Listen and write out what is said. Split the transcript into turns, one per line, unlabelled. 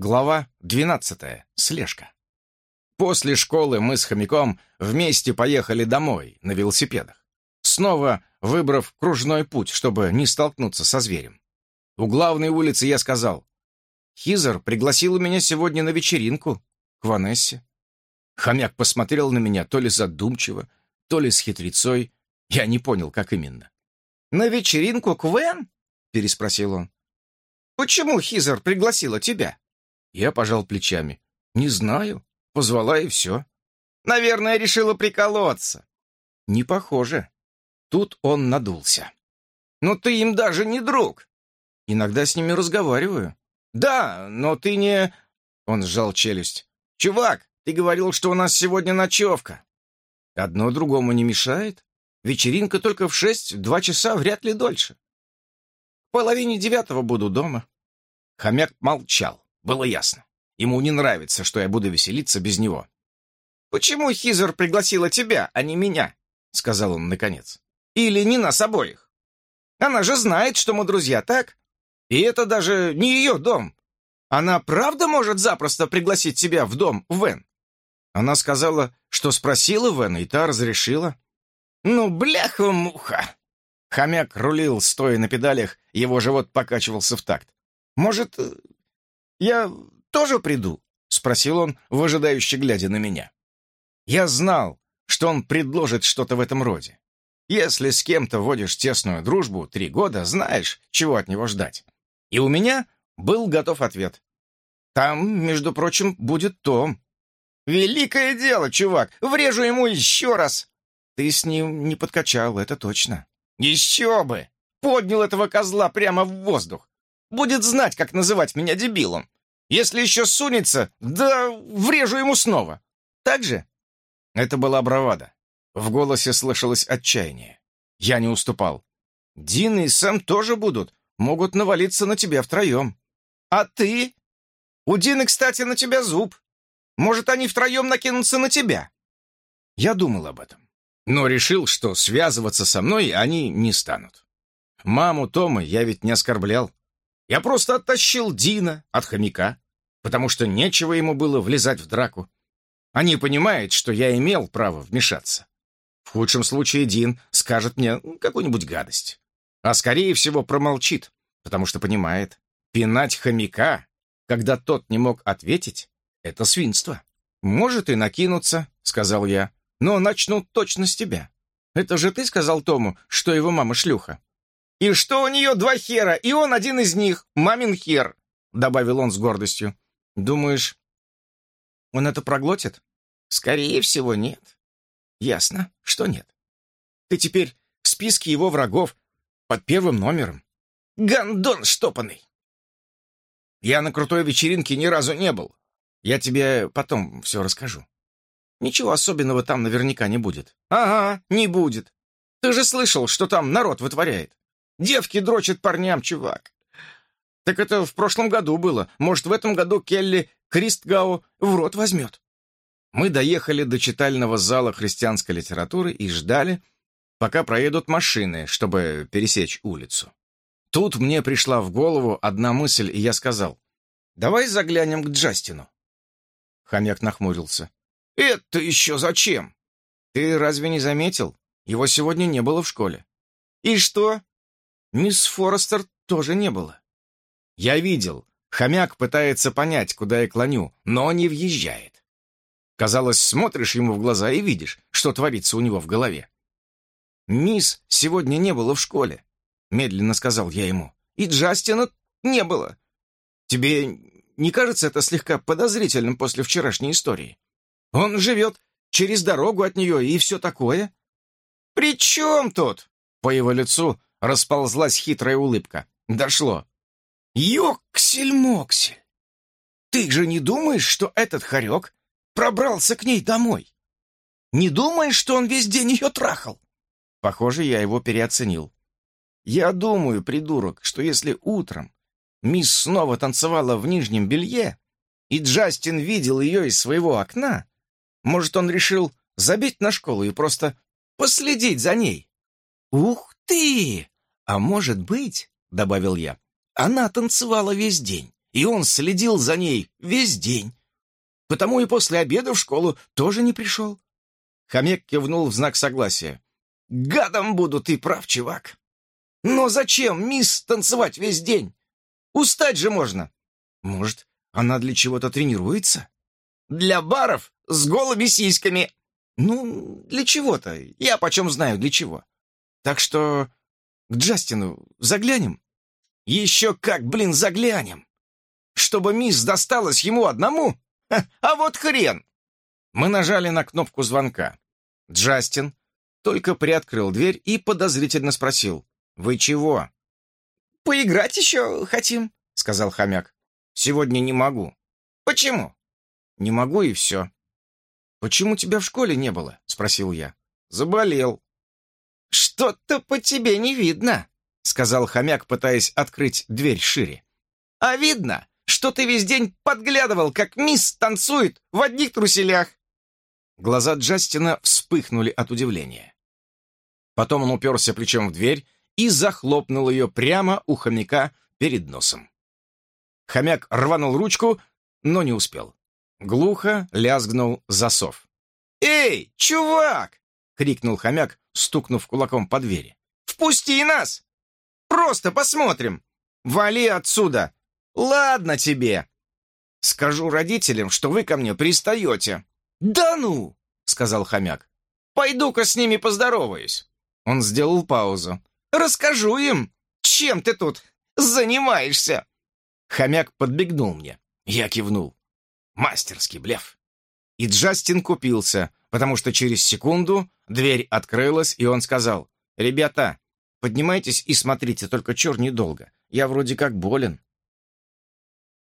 Глава 12. Слежка. После школы мы с хомяком вместе поехали домой на велосипедах, снова выбрав кружной путь, чтобы не столкнуться со зверем. У главной улицы я сказал, «Хизер пригласила меня сегодня на вечеринку к Ванессе». Хомяк посмотрел на меня то ли задумчиво, то ли с хитрецой. Я не понял, как именно.
«На вечеринку к Вен?» — переспросил он. «Почему Хизер пригласила тебя?»
Я пожал плечами. «Не знаю. Позвала и все».
«Наверное, решила приколоться».
«Не похоже». Тут он надулся.
«Но ты им даже не друг».
«Иногда с ними разговариваю».
«Да, но ты не...» Он сжал челюсть. «Чувак, ты говорил, что у нас сегодня ночевка».
«Одно другому не мешает. Вечеринка только в шесть, два часа, вряд ли дольше».
«В половине девятого буду дома».
Хомяк молчал. Было ясно. Ему не нравится, что я буду веселиться без него.
«Почему Хизер пригласила тебя, а не меня?» — сказал он наконец. «Или не нас обоих? Она же знает, что мы друзья, так? И это даже не ее дом. Она правда может запросто пригласить тебя в дом Вен?»
Она сказала, что спросила Вена, и та разрешила.
«Ну, бляха-муха!»
Хомяк рулил, стоя на педалях, его живот покачивался в такт.
«Может, «Я тоже приду?» — спросил он, выжидающе глядя на меня.
Я знал, что он предложит что-то в этом роде. Если с кем-то вводишь тесную дружбу три года, знаешь, чего от него ждать. И у меня был готов ответ. Там, между прочим, будет Том.
«Великое дело, чувак! Врежу ему еще раз!»
Ты с ним не подкачал, это точно.
«Еще бы! Поднял этого козла прямо в воздух! Будет знать, как называть меня дебилом. Если еще сунется, да врежу ему снова. Так же?»
Это была бравада. В голосе слышалось отчаяние. Я не уступал. «Дин и Сэм тоже будут. Могут навалиться на тебя втроем».
«А ты? У Дины, кстати, на тебя зуб. Может, они втроем накинутся на тебя?»
Я думал об этом, но решил, что связываться со мной они не станут. Маму Тома я ведь не оскорблял. Я просто оттащил Дина от хомяка, потому что нечего ему было влезать в драку. Они понимают, что я имел право вмешаться. В худшем случае Дин скажет мне какую-нибудь гадость. А скорее всего промолчит, потому что понимает, пинать хомяка, когда тот не мог ответить, это свинство. «Может и накинуться», — сказал я, — «но начнут точно с тебя. Это же ты сказал Тому, что его мама шлюха».
«И что у нее два хера, и он один из них, мамин хер», — добавил он с гордостью.
«Думаешь, он это проглотит?»
«Скорее всего, нет».
«Ясно, что нет. Ты теперь в списке его врагов под первым номером».
«Гандон штопанный!»
«Я на крутой вечеринке ни разу не был. Я тебе потом все расскажу. Ничего особенного там наверняка не будет».
«Ага, не будет. Ты же слышал, что там народ вытворяет. Девки дрочат парням, чувак.
Так это в прошлом году было. Может, в этом году Келли Кристгау в рот возьмет. Мы доехали до читального зала христианской литературы и ждали, пока проедут машины, чтобы пересечь улицу. Тут мне пришла в голову одна мысль, и я сказал, «Давай заглянем к Джастину». Хомяк нахмурился.
«Это еще зачем?»
«Ты разве не заметил? Его сегодня не было в школе».
«И что?»
Мисс Форестер тоже не было. Я видел, хомяк пытается понять, куда я клоню, но не въезжает. Казалось, смотришь ему в глаза и видишь, что творится у него в голове. «Мисс сегодня не было в школе», — медленно сказал я ему. «И Джастина не было. Тебе не кажется это слегка подозрительным после вчерашней истории? Он живет через дорогу от нее и все такое».
«При чем тут?»
По его лицу расползлась хитрая улыбка. Дошло. «Ёксель-моксель! Ты же не думаешь, что этот хорек пробрался к ней домой? Не думаешь, что он весь день ее трахал?» Похоже, я его переоценил. «Я думаю, придурок, что если утром мисс снова танцевала в нижнем белье, и Джастин видел ее из своего окна, может, он решил забить на школу и просто последить за ней? Ух ты! А может быть, — добавил я, — она танцевала весь день и он следил за ней весь день. Потому и после обеда в школу тоже не пришел. Хомяк кивнул в знак согласия. «Гадом буду, ты прав, чувак. Но зачем, мисс, танцевать весь день? Устать же можно. Может, она для чего-то тренируется? Для баров с голыми сиськами. Ну, для чего-то. Я почем знаю, для чего. Так что к Джастину заглянем? Еще как, блин, заглянем. Чтобы мисс досталась ему одному? а вот хрен! Мы нажали на кнопку звонка. Джастин только приоткрыл дверь и подозрительно спросил. «Вы чего?»
«Поиграть еще хотим», — сказал хомяк.
«Сегодня не могу».
«Почему?»
«Не могу и все». «Почему тебя в школе не было?» — спросил я.
«Заболел». «Что-то по тебе не видно», — сказал хомяк, пытаясь открыть дверь шире. «А видно, что ты весь день подглядывал, как мисс танцует в одних труселях».
Глаза Джастина вспыхнули от удивления. Потом он уперся плечом в дверь и захлопнул ее прямо у хомяка перед носом. Хомяк рванул ручку, но не успел. Глухо лязгнул засов.
«Эй, чувак!»
— крикнул хомяк, стукнув кулаком по двери.
«Впусти нас! Просто посмотрим! Вали отсюда! Ладно тебе! Скажу родителям, что вы ко мне пристаете!»
«Да ну!» — сказал хомяк.
«Пойду-ка с ними поздороваюсь!»
Он сделал паузу.
«Расскажу им, чем ты тут занимаешься!»
Хомяк подбегнул мне. Я кивнул. Мастерский блеф. И Джастин купился, потому что через секунду дверь открылась, и он сказал, «Ребята, поднимайтесь и смотрите, только чур недолго. Я вроде как болен».